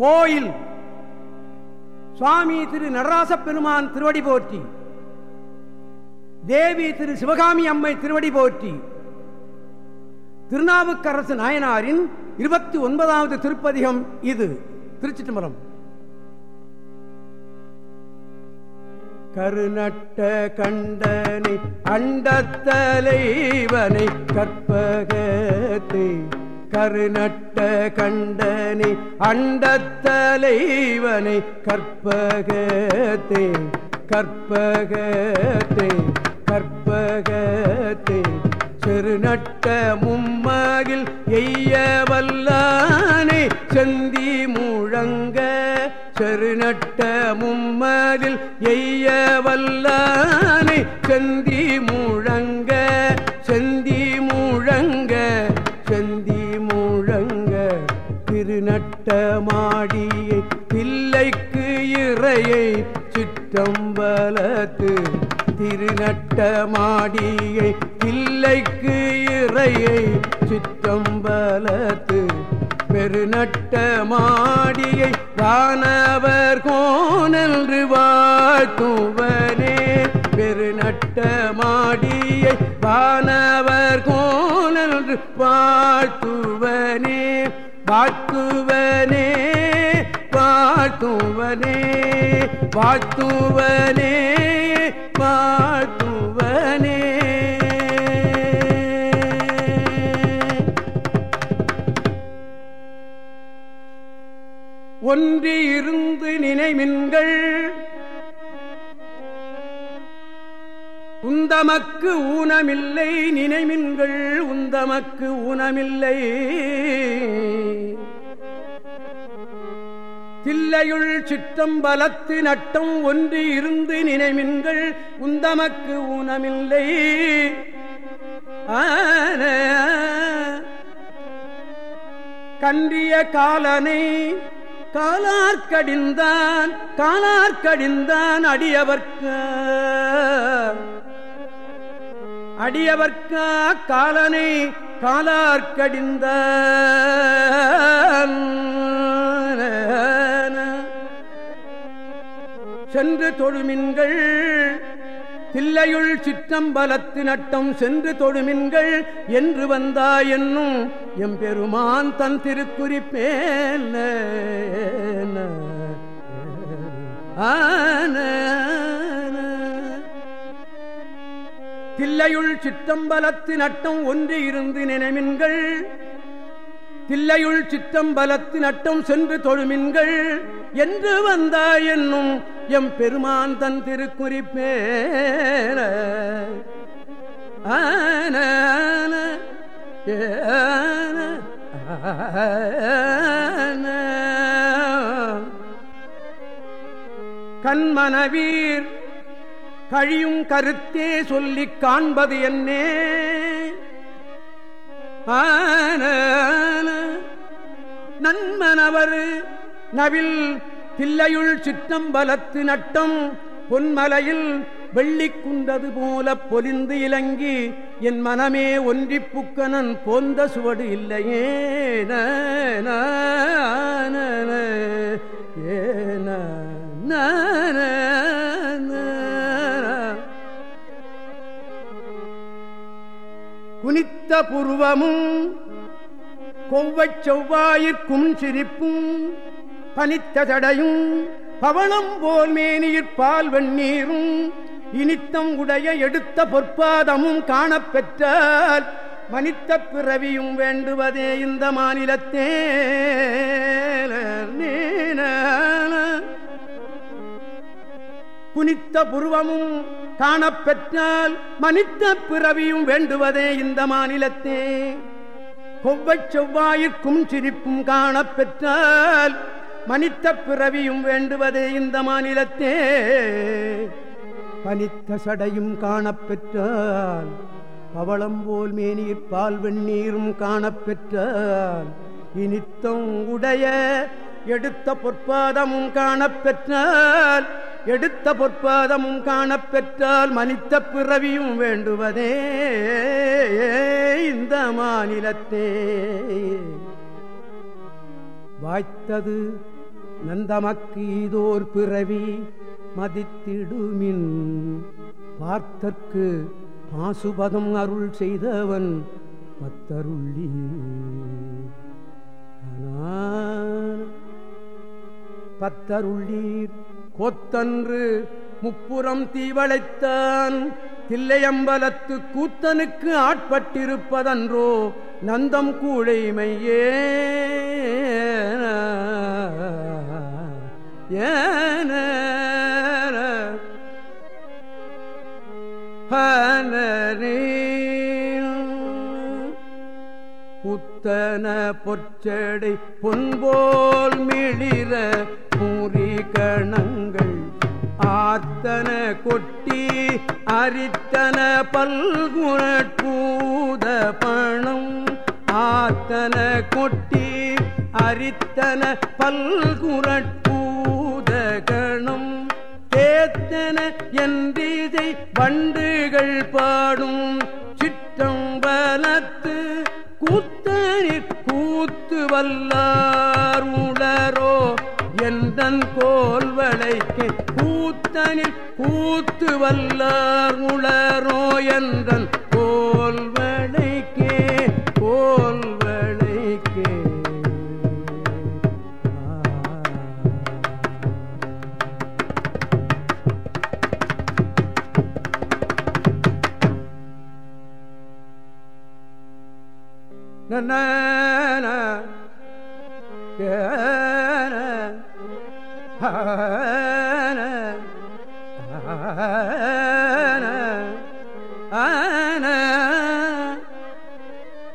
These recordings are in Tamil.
கோயில். சுவாமி திரு நடராச பெருமான் திருவடி போற்றி. தேவி திரு சிவகாமி அம்மை திருவடி போற்றி. திருநாவுக்கரசு நாயனாரின் இருபத்தி ஒன்பதாவது திருப்பதிகம் இது. திருச்சிட்டம்பரம் கருநட்ட கண்டனை அண்டத்தலைவனை கற்பகத்தை. கருநட்ட கண்டனை அண்டத்தலைவனை கற்பகத்தை கற்பகத்தை கற்பகத்தை. செருநட்ட மும்மகில் எய்ய வல்லானை செந்தி முழங்க. செருநட்ட மும்மகில் எய்ய வல்லானை செந்தி முழங்க. மாடியை பிள்ளைக்கு இறையை சிற்றம்பலத்து திருநட்ட மாடியை பிள்ளைக்கு இறையை சிற்றம்பலத்து பெருநட்ட மாடியை வானவர் கோனன்று வாழ்த்துவனே. பெருநட்ட மாடியை வானவர் கோனன்று வாழ்த்துவனே. வாழ்த்துவனே வாழ்த்துவனே வாழ்த்துவனே வாழ்த்துவனே. ஒன்றி இருந்து நினைமின்கள் உந்தமக்கு ஊனமில்லை நினைமின்கள் உந்தமக்கு ஊனமில்லை. தில்லையுள் சிற்றம்பலத்து நட்டம் ஒன்று இருந்து நினைமின்கள் உந்தமக்கு ஊனமில்லை. கன்றிய காலனை காலார்கடிந்தான் காலார்கடிந்தான் அடியவர்க்கு? அடியவர்க்கா காலனை காலார்கடிந்த சென்று தொழுமின்கள் தில்லையுள் சிற்றம்பலத்து நட்டம் சென்று தொழுமின்கள் என்று வந்தா என்னும் எம்பெருமான் தன் திருக்குறிப்பேன். தில்லையுள் சிற்றம்பலத்து நட்டம் ஒன்று இருந்து நினைமின்கள் தில்லையுள் சிற்றம்பலத்து நட்டம் சென்று தொழுமின்கள். என்று வந்தாய் என்னும் எம் பெருமான் தன் திருக்குறிப்பே ஆன கண்மனவீர் கழியும் கருத்தே சொல்லிக் காண்பது என்னே. ஆன நன்மனவர் நவில் தில்லையுள் சிற்றம்பலத்து நட்டம் பொன்மலையில் வெள்ளி குண்டது போல பொலிந்து இலங்கி என் மனமே ஒன்றி புக்கனன் போந்த சுவடு இல்லையே குனித்த புருவமும் கொவ்வச் செவ்வாயிற்கும் சிரிப்பும் பனித்த தடையும் பவளம் போல் மேனியிற்பால் வெண்ணீரும் இனித்தம் உடைய எடுத்த பொற்பாதமும் காணப்பெற்றால் மனித்த பிறவியும் வேண்டுவதே இந்த மாநிலத்தே. குனித்த புருவமும் காணப்பெற்றால் மனித்த பிறவியும் வேண்டுவதே இந்த மாநிலத்தே. கொவ்வச் செவ்வாயிற்கும் சிரிப்பும் காணப்பெற்றால் மனித்த பிறவியும் வேண்டுவது இந்த மாநிலத்தே. பனித்த சடையும் காணப்பெற்றால் பவளம் போல் மேனீர் பால் வெந்நீரும் காணப்பெற்றால் இனித்தம் உடைய எடுத்த பொற்பாதமும் காணப்பெற்றால் எடுத்த பொற்பாதமும் காணப்பெற்றால் மனித்த பிறவியும் வேண்டுவதே. இந்த மாநிலத்தே. வாய்த்தது நந்தமக்கு இதோர் பிறவி மதித்திடுமின். பார்த்தற்கு பாசுபதம் அருள் செய்தவன் பத்தருள்ளி. பத்தருள்ளீர் கொத்தன்று முப்புறம் தீவளைத்தான் தில்லையம்பலத்து கூத்தனுக்கு ஆட்பட்டிருப்பதன்றோ நந்தம் கூழைமையே ஏன புத்தன பொச்சடை பொன்போல் மிளிர பூரி கணங்கள். ஆத்தன கொட்டி அரித்தன பல்குணூத பணம். ஆத்தன கொட்டி அரித்தன பல்குணூத கணம். தேத்தன என்றிதை வண்டுகள் பாடும் சிற்றம்பலத்து கூத்தனிற் கூத்து வல்லார் உளரோ எந்தன் கோல்வளைக்கு கூத்தனில் கூத்து வல்லார் உளரோ என்றன் கோல்வளைக்கே கோல்வளைக்கே. நன்ன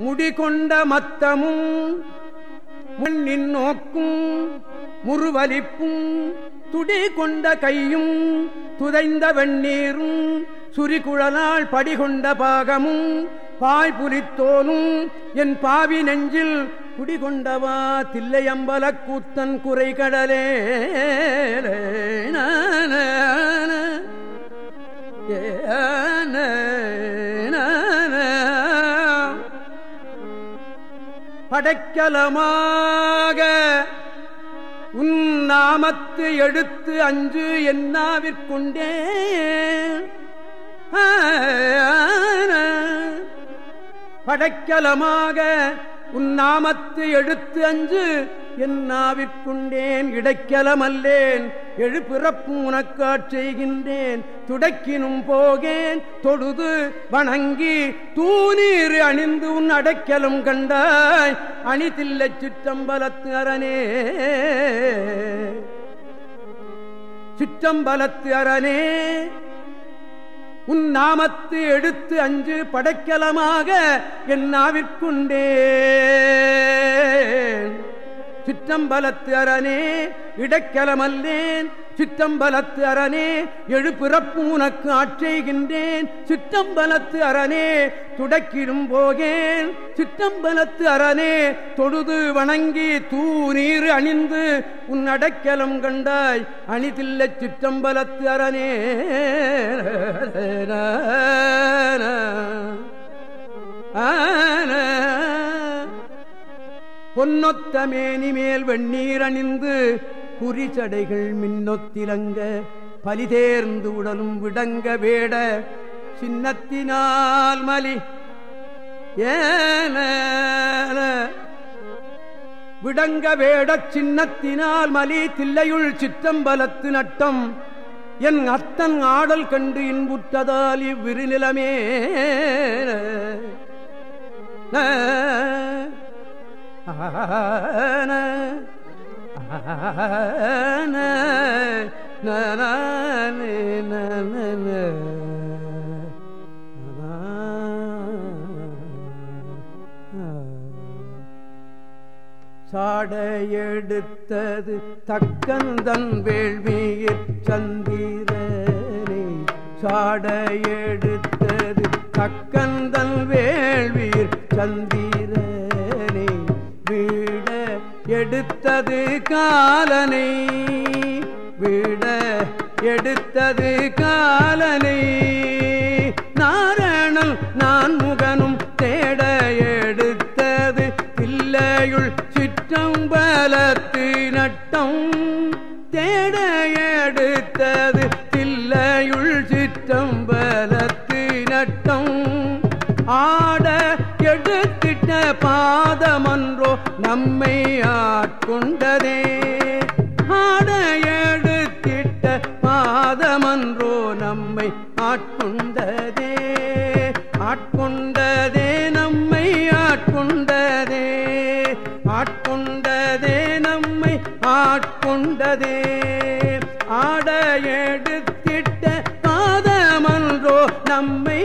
முடிகொண்ட மத்தமும் முன்னின் நோக்கும் முருவலிப்பும் துடி கொண்ட கையும் துதைந்த வெண்ணீரும் சுரிகுழலால் படிகொண்ட பாகமும் பாய்புலித்தோனும் என் பாவி நெஞ்சில் குடிகொண்டவா தில்லையம்பல கூத்தன் குறை கடலே படைக்கலமாக உன் நாமத்து எடுத்து அஞ்சு என்னாவிற்கொண்டே படைக்கலமாக உன் நாமத்து எடுத்து அஞ்சு என் நாவிற்குண்டேன் இடைக்கலமல்லேன். எழுப்பிறப்பும் உனக்காட் செய்கின்றேன். துடைக்கினும் போகேன். தொழுது வணங்கி தூநீர் அணிந்து உன் அடைக்கலம் கண்டாய். அணிதில்லை சிற்றம்பலத்து அரணே. சிற்றம்பலத்து அரணே. உன் நாமத்து எடுத்து அஞ்சு படைக்கலமாக என் நாவிற்குண்டே சிற்றம்பலத்து அரணே இடைக்கலமல்லேன் சிற்றம்பலத்து அரணே எழுப்பிறப்பு உனக்கு ஆட்செய்கின்றேன் சிற்றம்பலத்து அரணே துடக்கிடும் போகேன். சிற்றம்பலத்து அரணே தொழுது வணங்கி தூ நீர் அணிந்து உன் அடைக்கலம் கண்டாய். அணிதில்ல சிற்றம்பலத்து அரணே. ஆன பொன்னொத்த மேனி மேல் வெண்ணீர் அணிந்து குறிச்சடைகள் மின்னொத்திலங்க பலிதேர்ந்து உடலும் விடங்க வேட சின்னத்தினால் மலி. ஏன விடங்க வேட சின்னத்தினால் மலி தில்லையுள் சிற்றம்பலத்து நட்டம். என் அத்தன் ஆடல் கண்டு இன்புற்றதால் இவ்விரு நிலமே சாடையெடுத்தது தக்கந்தன் வேள்வியிற் சந்திரனே. சாடையெடுத்தது தக்கந்தன் வேள்வியிற் சந்திர எடுத்தது காலனை விட எடுத்தது காலனை. நாரணல் நான் முகனும் தேட எடுத்தது இல்லையுள் சிற்றம்பலத்து நட்டம். தேட எடுத்தது தில்லையுள் சிற்றம்பலத்து நட்டம். ஆட எடுத்திட்ட பாதமன்றோ நம்மை ஆட கொண்டதே. ஆட எடுத்திட்ட மாதமன்றோ நம்மை ஆட்கொண்டதே. ஆட்கொண்டதே நம்மை ஆட்கொண்டதே. ஆட்கொண்டதே நம்மை ஆட்கொண்டதே. ஆட எடுத்திட்ட மாதமன்றோ நம்மை